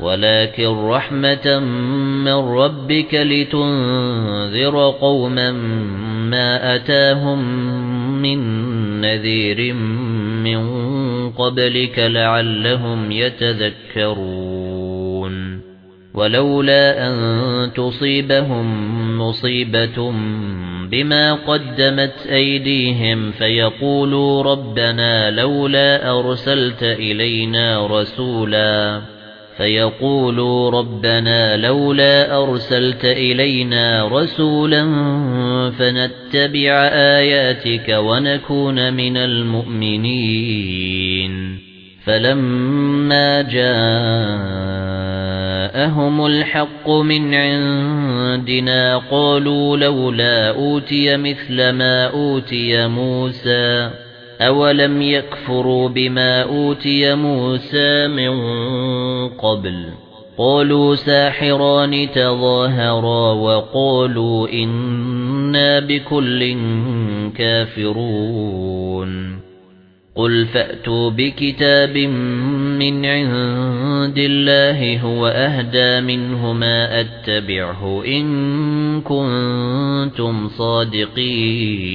ولكن رحمة من ربك لتنذر قوما ما أتاهم من نذير من قبلك لعلهم يتذكرون. ولولا أن تصيبهم مصيبة بما قدمت أيديهم فيقولوا ربنا لولا أرسلت إلينا رسولا. فيقولوا ربنا لولا أرسلت إلينا رسولا فنتبع آياتك ونكون من المؤمنين. فلما جاءهم الحق من عندنا قالوا لولا أوتي مثل ما أوتي موسى. أَوَلَمْ يَكْفُرُوا بِمَا أُوتِيَ مُوسَى مِنْ قَبْلُ قَالُوا سَاحِرَانِ تَظَاهَرَا وَقَالُوا إِنَّا بِكُلٍّ كَافِرُونَ قُلْ فَأْتُوا بِكِتَابٍ مِنْ عِنْدِ اللَّهِ هُوَ أَهْدَى مِنْهُمَا أَتَّبِعْهُ إِن كُنتُمْ صَادِقِينَ